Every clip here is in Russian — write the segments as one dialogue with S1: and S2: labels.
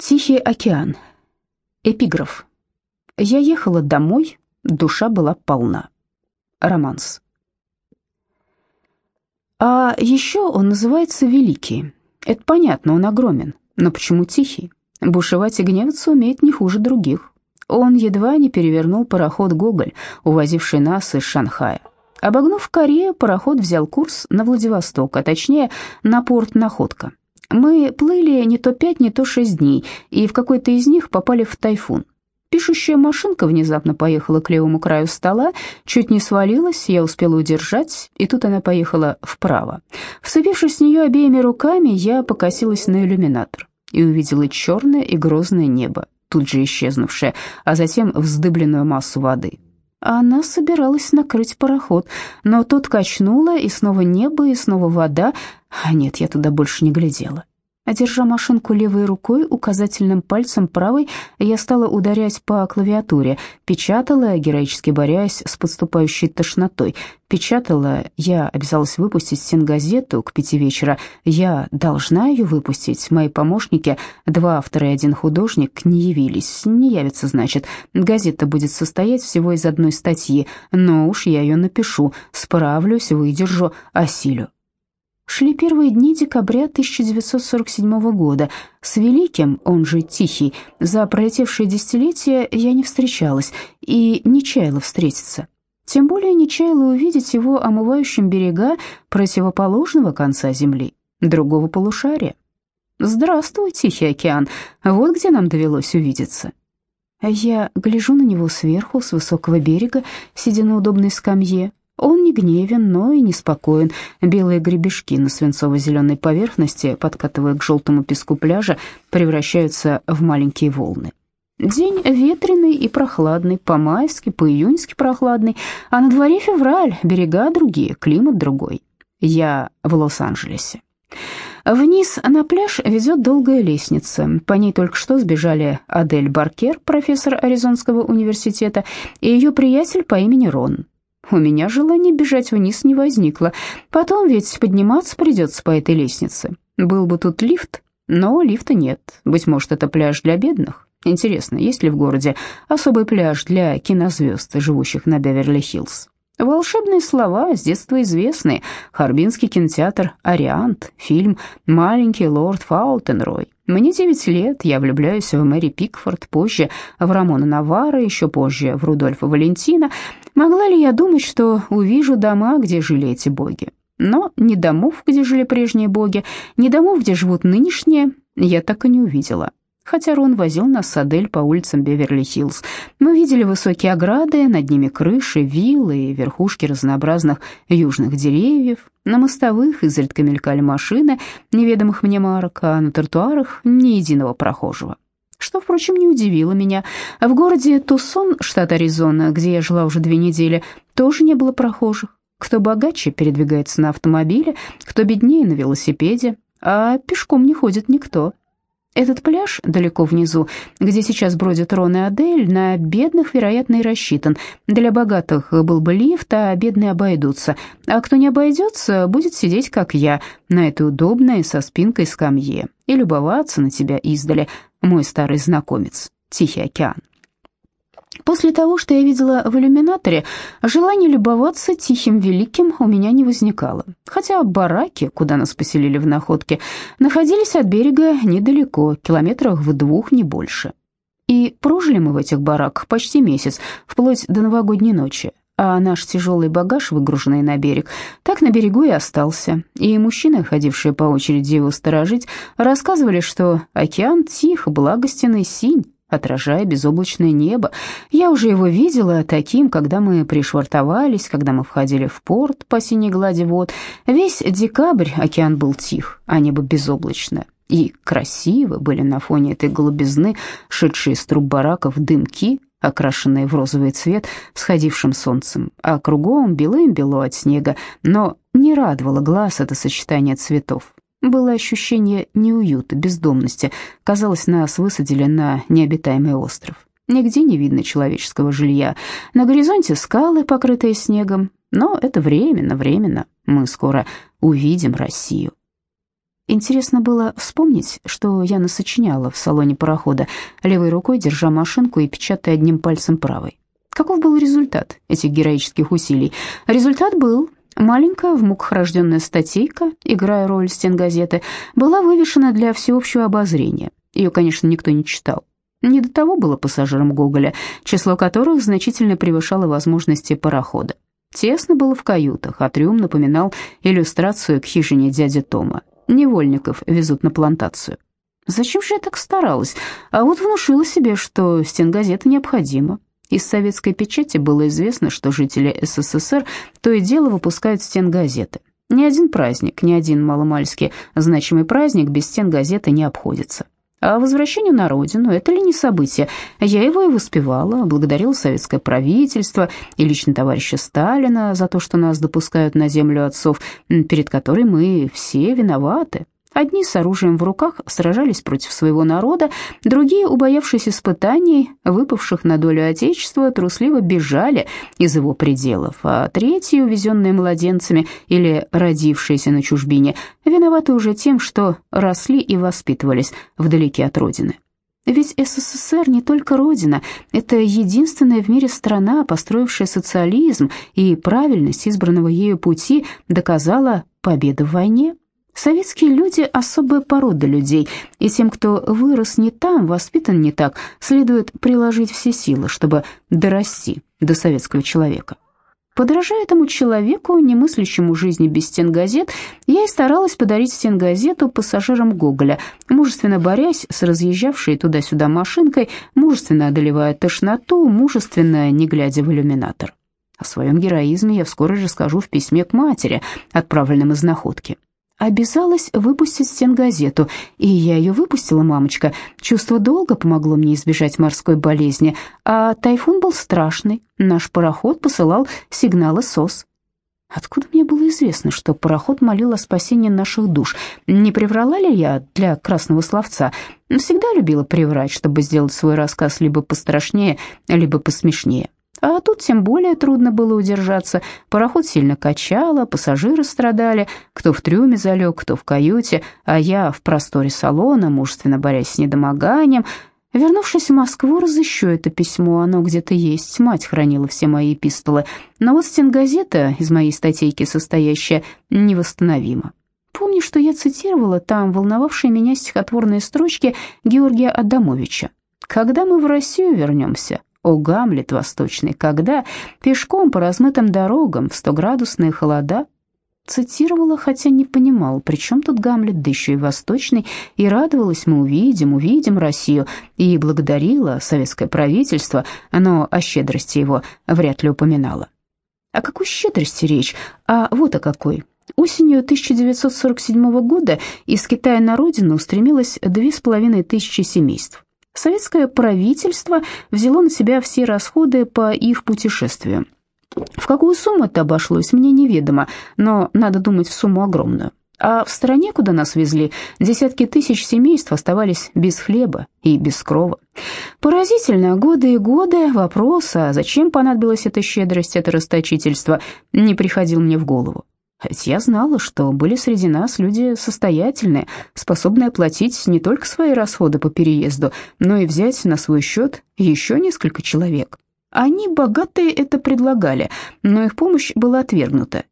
S1: Тихий океан. Эпиграф. Я ехала домой, душа была полна. Романс. А еще он называется Великий. Это понятно, он огромен. Но почему тихий? Бушевать и гневаться умеет не хуже других. Он едва не перевернул пароход «Гоголь», увозивший нас из Шанхая. Обогнув Корею, пароход взял курс на Владивосток, а точнее на порт Находка. Мы плыли не то пять, не то шесть дней, и в какой-то из них попали в тайфун. Пишущая машинка внезапно поехала к левому краю стола, чуть не свалилась, я успела удержать, и тут она поехала вправо. Вцепившись с нее обеими руками, я покосилась на иллюминатор и увидела черное и грозное небо, тут же исчезнувшее, а затем вздыбленную массу воды. Она собиралась накрыть пароход, но тот качнуло, и снова небо, и снова вода. А нет, я туда больше не глядела. Держа машинку левой рукой, указательным пальцем правой, я стала ударять по клавиатуре, печатала, героически борясь с подступающей тошнотой. Печатала, я обязалась выпустить стенгазету к пяти вечера. Я должна ее выпустить. Мои помощники, два автора и один художник, не явились. Не явятся, значит. Газета будет состоять всего из одной статьи, но уж я ее напишу, справлюсь, выдержу, осилю. Шли первые дни декабря 1947 года. С Великим, он же Тихий, за пролетевшие десятилетия я не встречалась и не чаяла встретиться. Тем более не чаяла увидеть его омывающим берега противоположного конца земли, другого полушария. «Здравствуй, Тихий океан, вот где нам довелось увидеться». Я гляжу на него сверху, с высокого берега, сидя на удобной скамье, он не гневен, но и не спокоен. Белые гребешки на свинцово-зеленой поверхности, подкатывая к желтому песку пляжа, превращаются в маленькие волны. День ветреный и прохладный, по-майски, по-июньски прохладный, а на дворе февраль, берега другие, климат другой. Я в Лос-Анджелесе. Вниз на пляж ведет долгая лестница. По ней только что сбежали Адель Баркер, профессор Аризонского университета, и ее приятель по имени Рон. У меня желания бежать вниз не возникло. Потом ведь подниматься придется по этой лестнице. Был бы тут лифт, но лифта нет. Быть может, это пляж для бедных? Интересно, есть ли в городе особый пляж для кинозвезд, живущих на Беверли-Хиллз? Волшебные слова, с детства известные. Харбинский кинотеатр «Ариант», фильм «Маленький лорд Фаутенрой». Мне девять лет, я влюбляюсь в Мэри Пикфорд, позже в Рамона Навара, еще позже в Рудольфа Валентина. Могла ли я думать, что увижу дома, где жили эти боги? Но ни домов, где жили прежние боги, ни домов, где живут нынешние, я так и не увидела хотя Рон возил нас с Адель по улицам Беверли-Хиллз. Мы видели высокие ограды, над ними крыши, виллы и верхушки разнообразных южных деревьев. На мостовых изредка мелькали машины неведомых мне марок, а на тротуарах ни единого прохожего. Что, впрочем, не удивило меня. В городе Тусон, штат Аризона, где я жила уже две недели, тоже не было прохожих. Кто богаче передвигается на автомобиле, кто беднее на велосипеде, а пешком не ходит никто. Этот пляж далеко внизу, где сейчас бродят Рон и Адель, на бедных, вероятно, и рассчитан. Для богатых был бы лифт, а бедные обойдутся. А кто не обойдется, будет сидеть, как я, на этой удобной со спинкой скамье и любоваться на тебя издали, мой старый знакомец, Тихий океан. После того, что я видела в иллюминаторе, желание любоваться тихим великим у меня не возникало. Хотя бараки, куда нас поселили в находке, находились от берега недалеко, километрах в двух, не больше. И прожили мы в этих бараках почти месяц, вплоть до новогодней ночи. А наш тяжелый багаж, выгруженный на берег, так на берегу и остался. И мужчины, ходившие по очереди его сторожить, рассказывали, что океан тих, благостенный, синь, отражая безоблачное небо. Я уже его видела таким, когда мы пришвартовались, когда мы входили в порт по синей глади вод. Весь декабрь океан был тих, а небо безоблачное. И красивы были на фоне этой голубизны, шедшие из труб бараков дымки, окрашенные в розовый цвет всходившим солнцем, а кругом белым-бело от снега, но не радовало глаз это сочетание цветов. Было ощущение неуюта, бездомности. Казалось, нас высадили на необитаемый остров. Нигде не видно человеческого жилья. На горизонте скалы, покрытые снегом. Но это временно, временно. Мы скоро увидим Россию. Интересно было вспомнить, что я насочиняла в салоне парохода, левой рукой держа машинку и печатая одним пальцем правой. Каков был результат этих героических усилий? Результат был, Маленькая, в муках рожденная статейка, играя роль стенгазеты, была вывешена для всеобщего обозрения. Ее, конечно, никто не читал. Не до того было пассажирам Гоголя, число которых значительно превышало возможности парохода. Тесно было в каютах, а трюм напоминал иллюстрацию к хижине дяди Тома. Невольников везут на плантацию. Зачем же я так старалась? А вот внушила себе, что стенгазета необходима. Из советской печати было известно, что жители СССР то и дело выпускают стенгазеты. Ни один праздник, ни один маломальски значимый праздник без стенгазеты не обходится. А возвращение на родину – это ли не событие? Я его и воспевала, благодарила советское правительство и лично товарища Сталина за то, что нас допускают на землю отцов, перед которой мы все виноваты. Одни с оружием в руках сражались против своего народа, другие, убоявшись испытаний, выпавших на долю Отечества, трусливо бежали из его пределов, а третьи, увезенные младенцами или родившиеся на чужбине, виноваты уже тем, что росли и воспитывались вдалеке от родины. Ведь СССР не только родина, это единственная в мире страна, построившая социализм, и правильность избранного ею пути доказала победу в войне. Советские люди – особая порода людей, и тем, кто вырос не там, воспитан не так, следует приложить все силы, чтобы дорасти до советского человека. Подражая этому человеку, не мыслящему жизни без стенгазет, я и старалась подарить стенгазету пассажирам Гоголя, мужественно борясь с разъезжавшей туда-сюда машинкой, мужественно одолевая тошноту, мужественно не глядя в иллюминатор. О своем героизме я вскоре расскажу в письме к матери, отправленном из находки обязалась выпустить стенгазету, и я ее выпустила, мамочка. Чувство долга помогло мне избежать морской болезни, а тайфун был страшный. Наш пароход посылал сигналы СОС. Откуда мне было известно, что пароход молил о спасении наших душ? Не приврала ли я для красного словца? Всегда любила приврать, чтобы сделать свой рассказ либо пострашнее, либо посмешнее. А тут тем более трудно было удержаться. Пароход сильно качало, пассажиры страдали, кто в трюме залег, кто в каюте, а я в просторе салона, мужественно борясь с недомоганием. Вернувшись в Москву, разыщу это письмо, оно где-то есть, мать хранила все мои эпистолы. Но вот стенгазета, из моей статейки состоящая, невосстановима. Помню, что я цитировала там волновавшие меня стихотворные строчки Георгия Адамовича. «Когда мы в Россию вернемся, о, Гамлет восточный, когда пешком по размытым дорогам в стоградусные холода цитировала, хотя не понимала, при чем тут Гамлет, да еще и восточный, и радовалась, мы увидим, увидим Россию, и благодарила советское правительство, но о щедрости его вряд ли упоминала. О какой щедрости речь? А вот о какой. Осенью 1947 года из Китая на родину устремилось две с половиной тысячи семейств. Советское правительство взяло на себя все расходы по их путешествию. В какую сумму это обошлось, мне неведомо, но надо думать в сумму огромную. А в стране, куда нас везли, десятки тысяч семейств оставались без хлеба и без крова. Поразительно, годы и годы вопрос, а зачем понадобилась эта щедрость, это расточительство, не приходил мне в голову. Ведь я знала, что были среди нас люди состоятельные, способные оплатить не только свои расходы по переезду, но и взять на свой счет еще несколько человек. Они, богатые, это предлагали, но их помощь была отвергнута.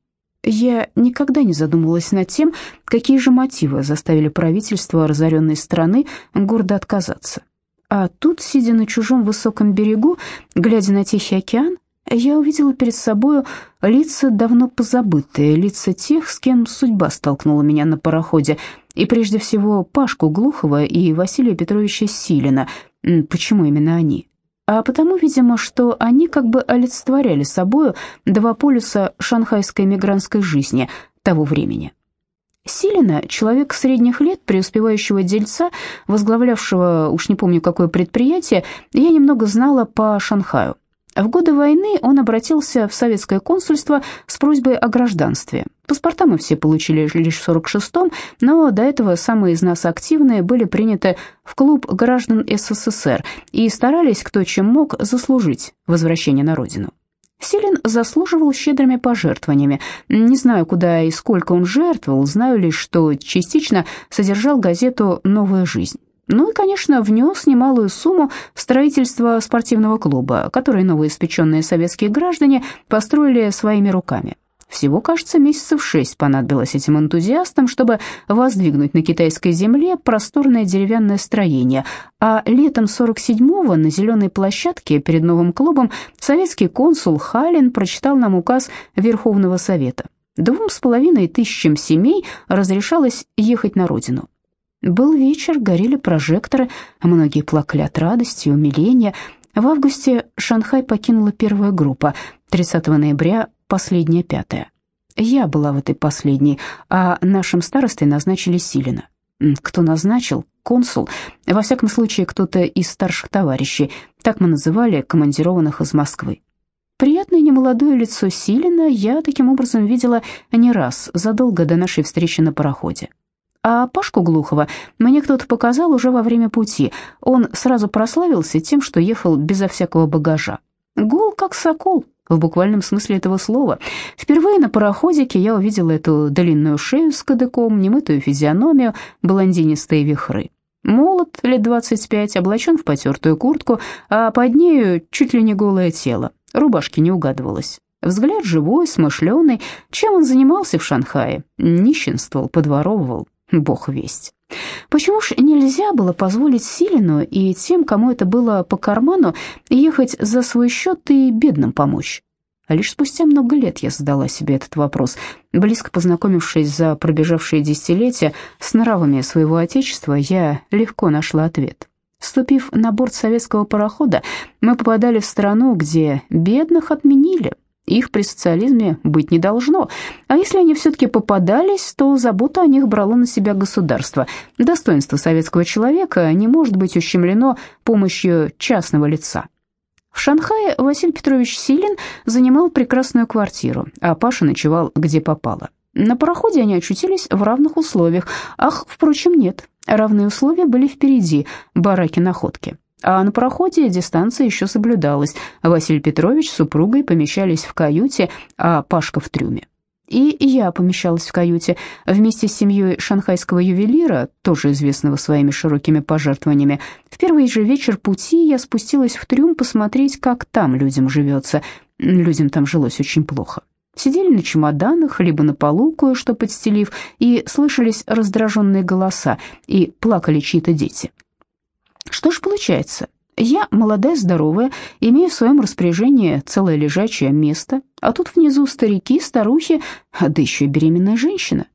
S1: Я никогда не задумывалась над тем, какие же мотивы заставили правительство разоренной страны гордо отказаться. А тут, сидя на чужом высоком берегу, глядя на Тихий океан, я увидела перед собою лица давно позабытые, лица тех, с кем судьба столкнула меня на пароходе, и прежде всего Пашку Глухова и Василия Петровича Силина. Почему именно они? А потому, видимо, что они как бы олицетворяли собою два полюса шанхайской мигрантской жизни того времени. Силина, человек средних лет, преуспевающего дельца, возглавлявшего уж не помню какое предприятие, я немного знала по Шанхаю. В годы войны он обратился в советское консульство с просьбой о гражданстве. Паспорта мы все получили лишь в 46-м, но до этого самые из нас активные были приняты в клуб граждан СССР и старались кто чем мог заслужить возвращение на родину. Силин заслуживал щедрыми пожертвованиями. Не знаю, куда и сколько он жертвовал, знаю лишь, что частично содержал газету «Новая жизнь». Ну и, конечно, внес немалую сумму в строительство спортивного клуба, который новоиспеченные советские граждане построили своими руками. Всего, кажется, месяцев шесть понадобилось этим энтузиастам, чтобы воздвигнуть на китайской земле просторное деревянное строение, а летом 47-го на зеленой площадке перед новым клубом советский консул Халин прочитал нам указ Верховного Совета. Двум с половиной тысячам семей разрешалось ехать на родину. Был вечер, горели прожекторы, многие плакали от радости и умиления. В августе Шанхай покинула первая группа, 30 ноября последняя пятая. Я была в этой последней, а нашим старостой назначили Силина. Кто назначил? Консул. Во всяком случае, кто-то из старших товарищей. Так мы называли командированных из Москвы. Приятное немолодое лицо Силина я таким образом видела не раз, задолго до нашей встречи на пароходе. А Пашку Глухова мне кто-то показал уже во время пути. Он сразу прославился тем, что ехал безо всякого багажа. Гол как сокол, в буквальном смысле этого слова. Впервые на пароходике я увидела эту длинную шею с кадыком, немытую физиономию, блондинистые вихры. Молод, лет 25, облачен в потертую куртку, а под нею чуть ли не голое тело. Рубашки не угадывалось. Взгляд живой, смышленый. Чем он занимался в Шанхае? Нищенствовал, подворовывал. Бог весть. Почему ж нельзя было позволить Силину и тем, кому это было по карману, ехать за свой счет и бедным помочь? А лишь спустя много лет я задала себе этот вопрос, близко познакомившись за пробежавшие десятилетия с нравами своего отечества, я легко нашла ответ. Вступив на борт советского парохода, мы попадали в страну, где бедных отменили, их при социализме быть не должно. А если они все-таки попадались, то заботу о них брало на себя государство. Достоинство советского человека не может быть ущемлено помощью частного лица. В Шанхае Василий Петрович Силин занимал прекрасную квартиру, а Паша ночевал где попало. На пароходе они очутились в равных условиях. Ах, впрочем, нет. Равные условия были впереди, бараки-находки. А на пароходе дистанция еще соблюдалась. Василий Петрович с супругой помещались в каюте, а Пашка в трюме. И я помещалась в каюте вместе с семьей шанхайского ювелира, тоже известного своими широкими пожертвованиями. В первый же вечер пути я спустилась в трюм посмотреть, как там людям живется. Людям там жилось очень плохо. Сидели на чемоданах, либо на полу, кое-что подстелив, и слышались раздраженные голоса, и плакали чьи-то дети. Что ж получается? Я, молодая, здоровая, имею в своем распоряжении целое лежачее место, а тут внизу старики, старухи, да еще и беременная женщина.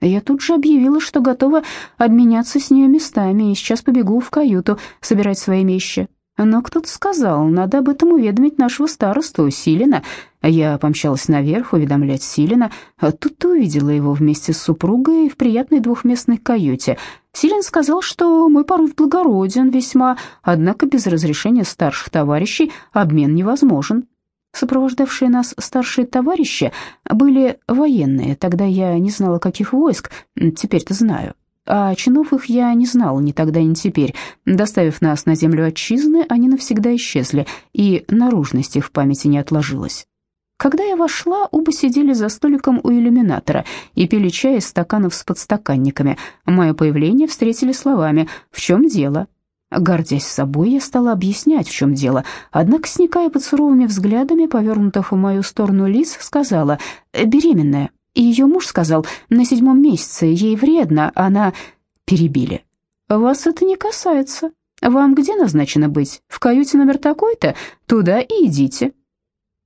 S1: Я тут же объявила, что готова обменяться с нее местами, и сейчас побегу в каюту собирать свои вещи. Но кто-то сказал, надо об этом уведомить нашего старосту Силина. Я помчалась наверх уведомлять Силина, а тут увидела его вместе с супругой в приятной двухместной каюте. Силин сказал, что мой порыв благороден весьма, однако без разрешения старших товарищей обмен невозможен. Сопровождавшие нас старшие товарищи были военные, тогда я не знала, каких войск, теперь-то знаю. А чинов их я не знал ни тогда, ни теперь. Доставив нас на землю отчизны, они навсегда исчезли, и наружность их в памяти не отложилась. Когда я вошла, оба сидели за столиком у иллюминатора и пили чай из стаканов с подстаканниками. Мое появление встретили словами «В чем дело?». Гордясь собой, я стала объяснять, в чем дело, однако, сникая под суровыми взглядами, повернутых в мою сторону лиц, сказала «беременная». И ее муж сказал, на седьмом месяце, ей вредно, она... Перебили. «Вас это не касается. Вам где назначено быть? В каюте номер такой-то? Туда и идите».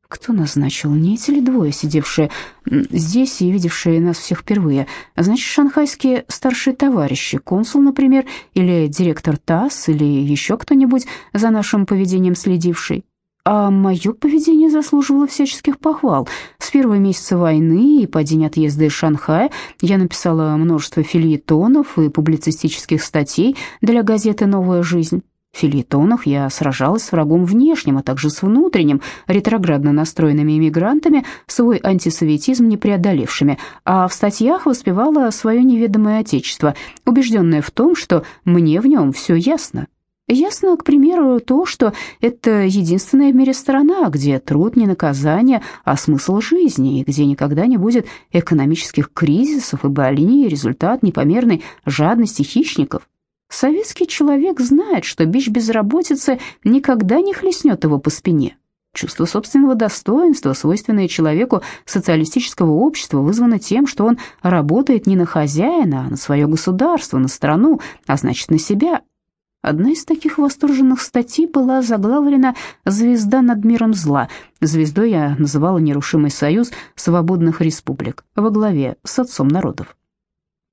S1: Кто назначил? Не эти ли двое, сидевшие здесь и видевшие нас всех впервые? Значит, шанхайские старшие товарищи, консул, например, или директор ТАСС, или еще кто-нибудь за нашим поведением следивший? А мое поведение заслуживало всяческих похвал. С первого месяца войны и по день отъезда из Шанхая я написала множество фильетонов и публицистических статей для газеты «Новая жизнь». В фильетонах я сражалась с врагом внешним, а также с внутренним, ретроградно настроенными иммигрантами, свой антисоветизм не преодолевшими, а в статьях воспевала свое неведомое отечество, убежденное в том, что мне в нем все ясно. Ясно, к примеру, то, что это единственная в мире страна, где труд не наказание, а смысл жизни, и где никогда не будет экономических кризисов и болезней, результат непомерной жадности хищников. Советский человек знает, что бич безработицы никогда не хлестнет его по спине. Чувство собственного достоинства, свойственное человеку социалистического общества, вызвано тем, что он работает не на хозяина, а на свое государство, на страну, а значит на себя – Одна из таких восторженных статей была заглавлена «Звезда над миром зла». Звездой я называла нерушимый союз свободных республик во главе с отцом народов.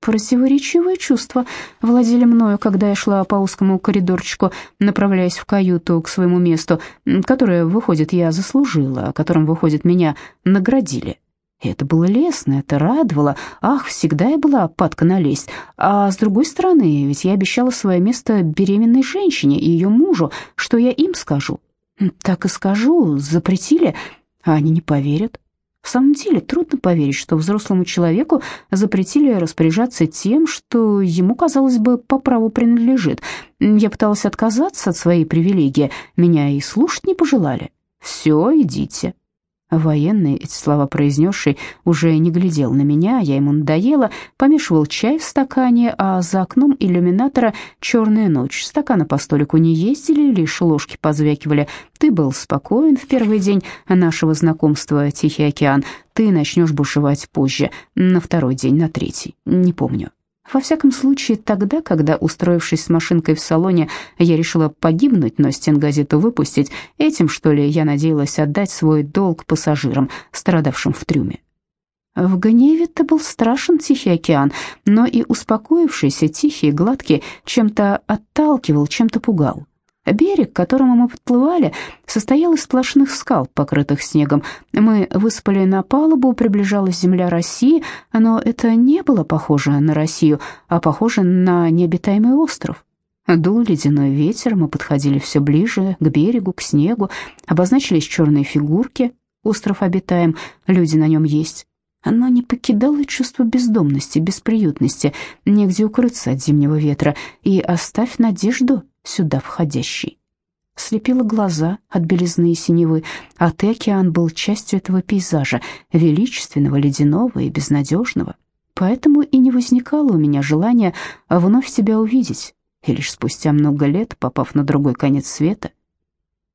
S1: Противоречивые чувства владели мною, когда я шла по узкому коридорчику, направляясь в каюту к своему месту, которое, выходит, я заслужила, о котором, выходит, меня наградили. Это было лестно, это радовало. Ах, всегда я была падка на лесть. А с другой стороны, ведь я обещала свое место беременной женщине и ее мужу. Что я им скажу? Так и скажу, запретили, а они не поверят. В самом деле, трудно поверить, что взрослому человеку запретили распоряжаться тем, что ему, казалось бы, по праву принадлежит. Я пыталась отказаться от своей привилегии, меня и слушать не пожелали. «Все, идите». Военный, эти слова произнесший, уже не глядел на меня, я ему надоела, помешивал чай в стакане, а за окном иллюминатора черная ночь. Стаканы по столику не ездили, лишь ложки позвякивали. Ты был спокоен в первый день нашего знакомства, Тихий океан. Ты начнешь бушевать позже, на второй день, на третий, не помню. Во всяком случае, тогда, когда, устроившись с машинкой в салоне, я решила погибнуть, но стенгазету выпустить, этим, что ли, я надеялась отдать свой долг пассажирам, страдавшим в трюме. В гневе ты был страшен Тихий океан, но и успокоившийся, тихий, гладкий, чем-то отталкивал, чем-то пугал. Берег, к которому мы подплывали, состоял из сплошных скал, покрытых снегом. Мы выспали на палубу, приближалась земля России, но это не было похоже на Россию, а похоже на необитаемый остров. Дул ледяной ветер, мы подходили все ближе к берегу, к снегу, обозначились черные фигурки. Остров обитаем, люди на нем есть. Оно не покидало чувство бездомности, бесприютности, негде укрыться от зимнего ветра, и оставь надежду сюда входящий. Слепило глаза от белизны и синевы, а ты, океан, был частью этого пейзажа, величественного, ледяного и безнадежного. Поэтому и не возникало у меня желания вновь тебя увидеть, и лишь спустя много лет, попав на другой конец света.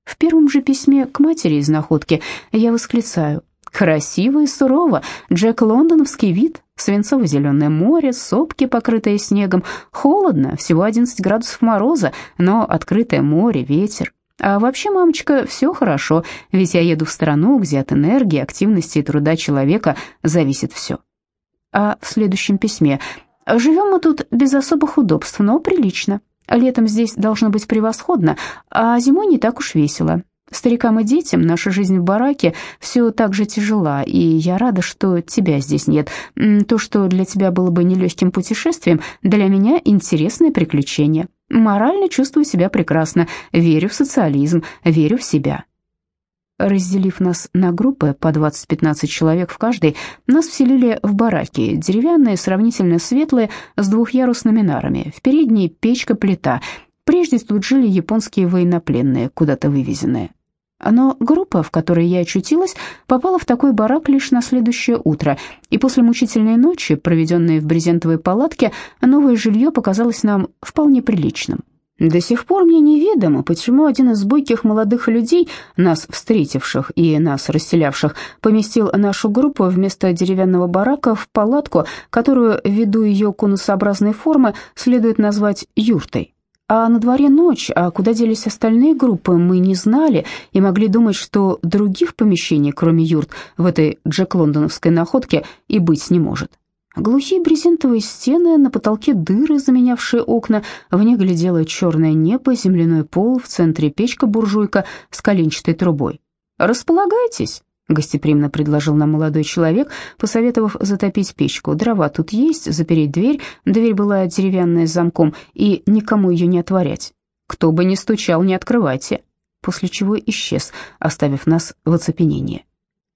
S1: В первом же письме к матери из находки я восклицаю «Красиво и сурово, Джек Лондоновский вид, Свинцово-зеленое море, сопки, покрытые снегом. Холодно, всего 11 градусов мороза, но открытое море, ветер. А вообще, мамочка, все хорошо, ведь я еду в страну, где от энергии, активности и труда человека зависит все. А в следующем письме. Живем мы тут без особых удобств, но прилично. Летом здесь должно быть превосходно, а зимой не так уж весело. Старикам и детям наша жизнь в бараке все так же тяжела, и я рада, что тебя здесь нет. То, что для тебя было бы нелегким путешествием, для меня интересное приключение. Морально чувствую себя прекрасно, верю в социализм, верю в себя. Разделив нас на группы по 20-15 человек в каждой, нас вселили в бараки, деревянные, сравнительно светлые, с двухъярусными нарами. В передней печка-плита. Прежде тут жили японские военнопленные, куда-то вывезенные. Но группа, в которой я очутилась, попала в такой барак лишь на следующее утро, и после мучительной ночи, проведенной в брезентовой палатке, новое жилье показалось нам вполне приличным. До сих пор мне неведомо, почему один из бойких молодых людей, нас встретивших и нас расселявших, поместил нашу группу вместо деревянного барака в палатку, которую, ввиду ее конусообразной формы, следует назвать юртой. А на дворе ночь, а куда делись остальные группы, мы не знали и могли думать, что других помещений, кроме юрт, в этой Джек-Лондоновской находке и быть не может. Глухие брезентовые стены, на потолке дыры, заменявшие окна, в них глядело черное небо, земляной пол, в центре печка-буржуйка с коленчатой трубой. «Располагайтесь», гостеприимно предложил нам молодой человек, посоветовав затопить печку. Дрова тут есть, запереть дверь, дверь была деревянная с замком, и никому ее не отворять. Кто бы ни стучал, не открывайте. После чего исчез, оставив нас в оцепенении.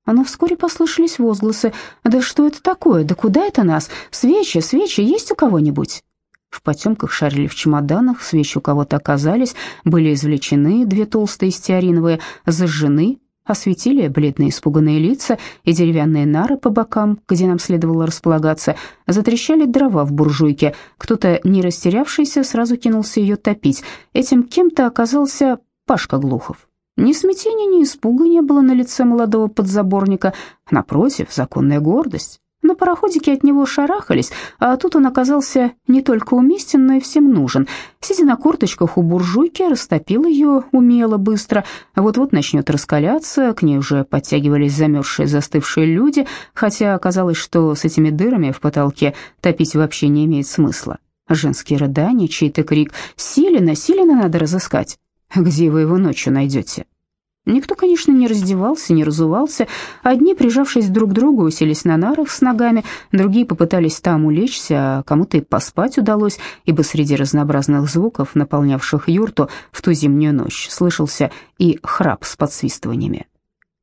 S1: Но вскоре послышались возгласы. «Да что это такое? Да куда это нас? Свечи, свечи есть у кого-нибудь?» В потемках шарили в чемоданах, свечи у кого-то оказались, были извлечены две толстые стеариновые, зажжены, осветили бледные испуганные лица и деревянные нары по бокам, где нам следовало располагаться, затрещали дрова в буржуйке, кто-то, не растерявшийся, сразу кинулся ее топить. Этим кем-то оказался Пашка Глухов. Ни смятения, ни испуга не было на лице молодого подзаборника, напротив, законная гордость. На пароходике от него шарахались, а тут он оказался не только уместен, но и всем нужен. Сидя на корточках у буржуйки, растопил ее умело, быстро. Вот-вот начнет раскаляться, к ней уже подтягивались замерзшие, застывшие люди, хотя оказалось, что с этими дырами в потолке топить вообще не имеет смысла. Женские рыдания, чей-то крик «Силина, Силина надо разыскать!» Где вы его ночью найдете? Никто, конечно, не раздевался, не разувался. Одни, прижавшись друг к другу, уселись на нарах с ногами, другие попытались там улечься, а кому-то и поспать удалось, ибо среди разнообразных звуков, наполнявших юрту в ту зимнюю ночь, слышался и храп с подсвистываниями.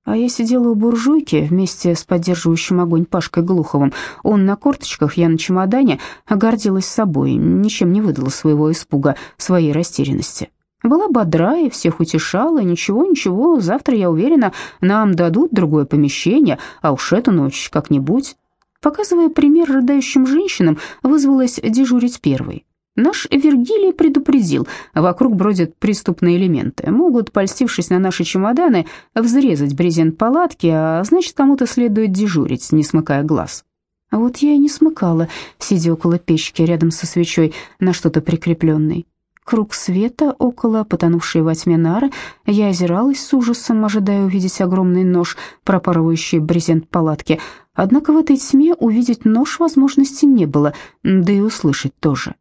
S1: А я сидела у буржуйки вместе с поддерживающим огонь Пашкой Глуховым. Он на корточках, я на чемодане, а гордилась собой, ничем не выдала своего испуга, своей растерянности. Была бодра и всех утешала. Ничего, ничего, завтра, я уверена, нам дадут другое помещение, а уж эту ночь как-нибудь. Показывая пример рыдающим женщинам, вызвалась дежурить первой. Наш Вергилий предупредил, вокруг бродят преступные элементы, могут, польстившись на наши чемоданы, взрезать брезент палатки, а значит, кому-то следует дежурить, не смыкая глаз. А вот я и не смыкала, сидя около печки рядом со свечой на что-то прикрепленной круг света около потонувшей во тьме нары, я озиралась с ужасом, ожидая увидеть огромный нож, пропарывающий брезент палатки. Однако в этой тьме увидеть нож возможности не было, да и услышать тоже.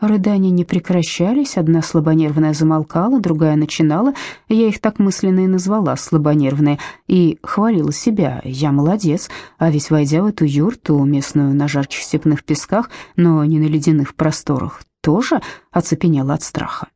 S1: Рыдания не прекращались, одна слабонервная замолкала, другая начинала, я их так мысленно и назвала, слабонервные, и хвалила себя, я молодец, а ведь войдя в эту юрту, местную на жарких степных песках, но не на ледяных просторах, тоже оцепенела от страха.